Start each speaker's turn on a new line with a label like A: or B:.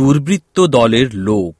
A: দুর্বৃত্ত দলের লোক।